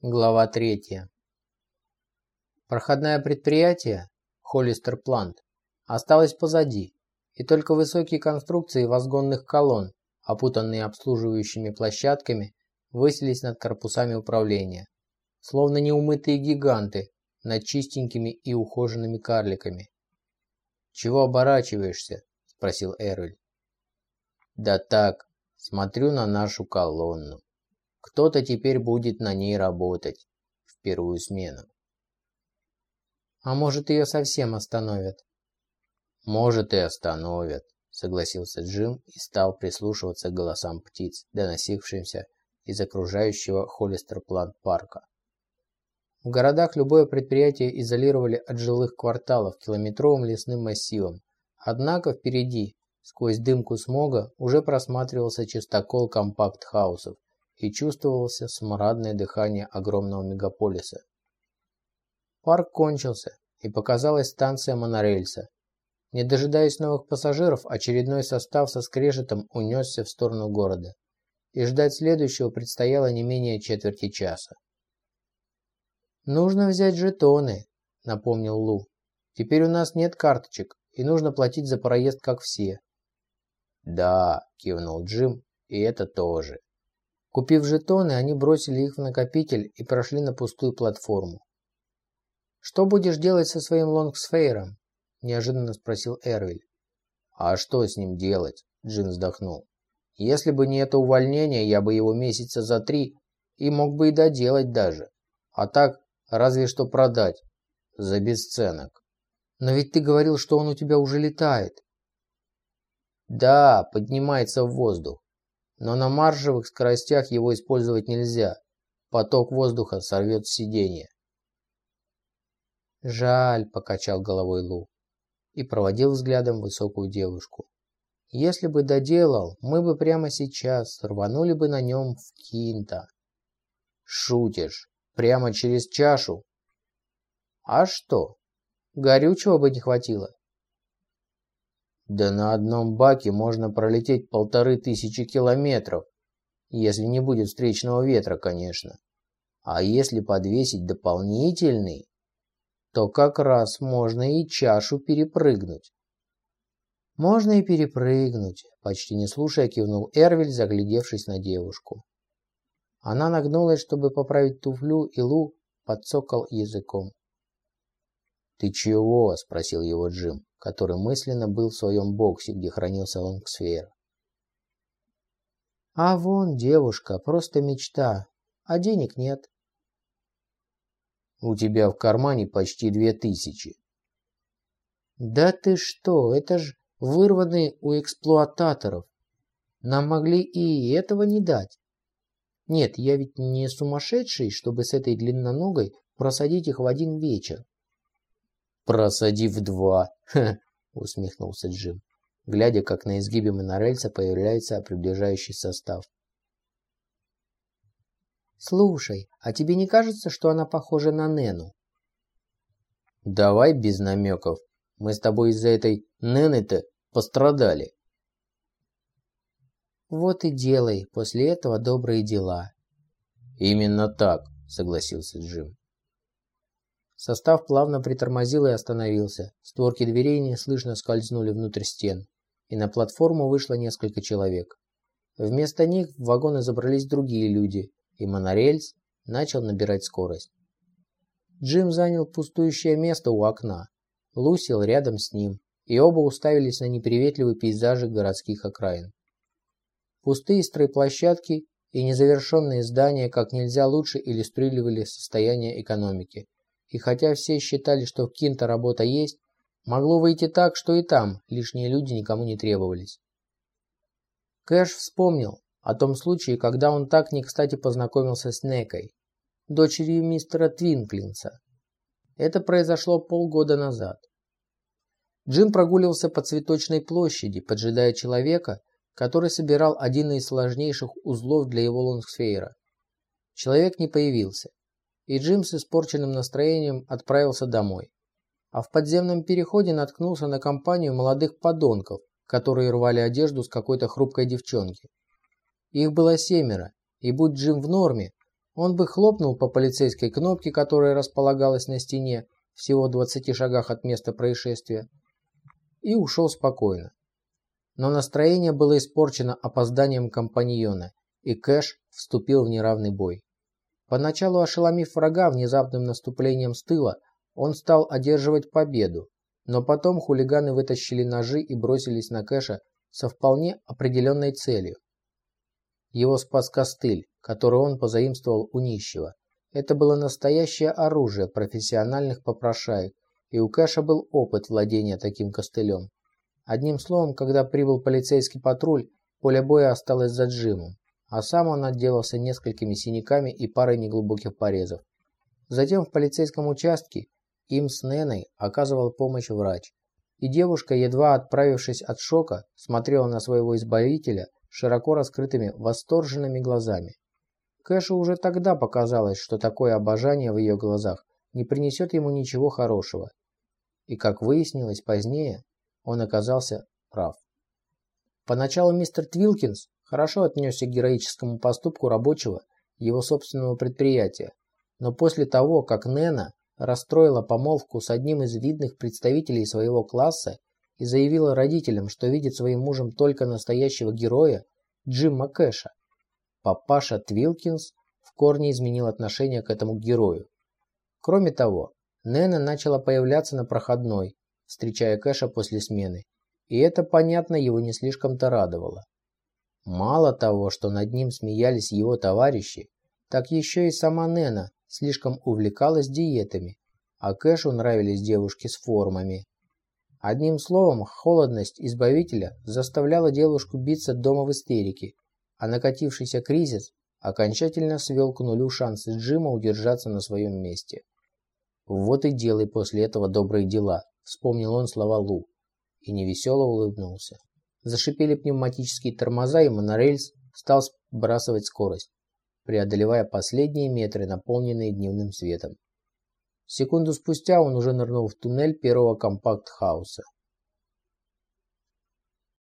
Глава 3. Проходное предприятие, Холлистер Плант, осталось позади, и только высокие конструкции возгонных колонн, опутанные обслуживающими площадками, высились над корпусами управления, словно неумытые гиганты над чистенькими и ухоженными карликами. «Чего оборачиваешься?» – спросил Эрвель. «Да так, смотрю на нашу колонну». Кто-то теперь будет на ней работать в первую смену. А может ее совсем остановят? Может и остановят, согласился Джим и стал прислушиваться к голосам птиц, доносившимся из окружающего Холлистерпланд парка. В городах любое предприятие изолировали от жилых кварталов километровым лесным массивом. Однако впереди, сквозь дымку смога, уже просматривался чистокол компакт-хаусов, и чувствовался смрадное дыхание огромного мегаполиса. Парк кончился, и показалась станция монорельса. Не дожидаясь новых пассажиров, очередной состав со скрежетом унесся в сторону города, и ждать следующего предстояло не менее четверти часа. «Нужно взять жетоны», — напомнил Лу. «Теперь у нас нет карточек, и нужно платить за проезд, как все». «Да», — кивнул Джим, — «и это тоже». Купив жетоны, они бросили их в накопитель и прошли на пустую платформу. «Что будешь делать со своим лонгсфейром?» – неожиданно спросил Эрвиль. «А что с ним делать?» – Джин вздохнул. «Если бы не это увольнение, я бы его месяца за три и мог бы и доделать даже. А так, разве что продать. За бесценок». «Но ведь ты говорил, что он у тебя уже летает». «Да, поднимается в воздух но на маршевых скоростях его использовать нельзя. Поток воздуха сорвет сиденье. «Жаль», – покачал головой Лу и проводил взглядом высокую девушку. «Если бы доделал, мы бы прямо сейчас рванули бы на нем в Кинта». «Шутишь? Прямо через чашу?» «А что? Горючего бы не хватило». Да на одном баке можно пролететь полторы тысячи километров, если не будет встречного ветра, конечно. А если подвесить дополнительный, то как раз можно и чашу перепрыгнуть. Можно и перепрыгнуть, почти не слушая, кивнул Эрвиль, заглядевшись на девушку. Она нагнулась, чтобы поправить туфлю, и Лу подцокал языком. «Ты чего?» – спросил его Джим который мысленно был в своем боксе, где хранился лонгсфер. А вон девушка, просто мечта, а денег нет. У тебя в кармане почти две тысячи. Да ты что, это ж вырванные у эксплуататоров. Нам могли и этого не дать. Нет, я ведь не сумасшедший, чтобы с этой длинноногой просадить их в один вечер. «Просадив два!» – усмехнулся Джим, глядя, как на изгибе монорельса появляется приближающий состав. «Слушай, а тебе не кажется, что она похожа на Нену?» «Давай без намеков. Мы с тобой из-за этой Нены-то пострадали». «Вот и делай после этого добрые дела». «Именно так», – согласился Джим. Состав плавно притормозил и остановился. Створки дверей неслышно скользнули внутрь стен, и на платформу вышло несколько человек. Вместо них в вагоны забрались другие люди, и монорельс начал набирать скорость. Джим занял пустующее место у окна. Лу сел рядом с ним, и оба уставились на неприветливые пейзажи городских окраин. Пустые стройплощадки и незавершенные здания как нельзя лучше иллюстрировали состояние экономики – и хотя все считали, что в Кинто работа есть, могло выйти так, что и там лишние люди никому не требовались. Кэш вспомнил о том случае, когда он так не кстати познакомился с Некой, дочерью мистера Твинклинса. Это произошло полгода назад. Джим прогуливался по цветочной площади, поджидая человека, который собирал один из сложнейших узлов для его лонгсфейра. Человек не появился и Джим с испорченным настроением отправился домой. А в подземном переходе наткнулся на компанию молодых подонков, которые рвали одежду с какой-то хрупкой девчонки. Их было семеро, и будь Джим в норме, Он бы хлопнул по полицейской кнопке, которая располагалась на стене, всего в 20 шагах от места происшествия, и ушел спокойно. Но настроение было испорчено опозданием компаньона, и Кэш вступил в неравный бой. Поначалу ошеломив врага внезапным наступлением с тыла, он стал одерживать победу, но потом хулиганы вытащили ножи и бросились на Кэша со вполне определенной целью. Его спас костыль, который он позаимствовал у нищего. Это было настоящее оружие профессиональных попрошаек, и у Кэша был опыт владения таким костылем. Одним словом, когда прибыл полицейский патруль, поле боя осталось за Джимом, а сам он отделался несколькими синяками и парой неглубоких порезов. Затем в полицейском участке им с Неной оказывал помощь врач. И девушка, едва отправившись от шока, смотрела на своего избавителя широко раскрытыми, восторженными глазами. Кэшу уже тогда показалось, что такое обожание в ее глазах не принесет ему ничего хорошего. И, как выяснилось позднее, он оказался прав. Поначалу мистер Твилкинс хорошо отнесся к героическому поступку рабочего его собственного предприятия, но после того, как Нена расстроила помолвку с одним из видных представителей своего класса и заявила родителям, что видит своим мужем только настоящего героя Джима Кэша. Папаша Твилкинс в корне изменил отношение к этому герою. Кроме того, Нэна начала появляться на проходной, встречая Кэша после смены, и это, понятно, его не слишком-то радовало. Мало того, что над ним смеялись его товарищи, так еще и сама Нэна слишком увлекалась диетами, а Кэшу нравились девушки с формами. Одним словом, холодность избавителя заставляла девушку биться дома в истерике, а накатившийся кризис окончательно свел к нулю шансы Джима удержаться на своем месте. «Вот и делай после этого добрые дела», — вспомнил он слова Лу и невесело улыбнулся. Зашипели пневматические тормоза, и монорельс стал сбрасывать скорость преодолевая последние метры, наполненные дневным светом. Секунду спустя он уже нырнул в туннель первого компакт-хауса.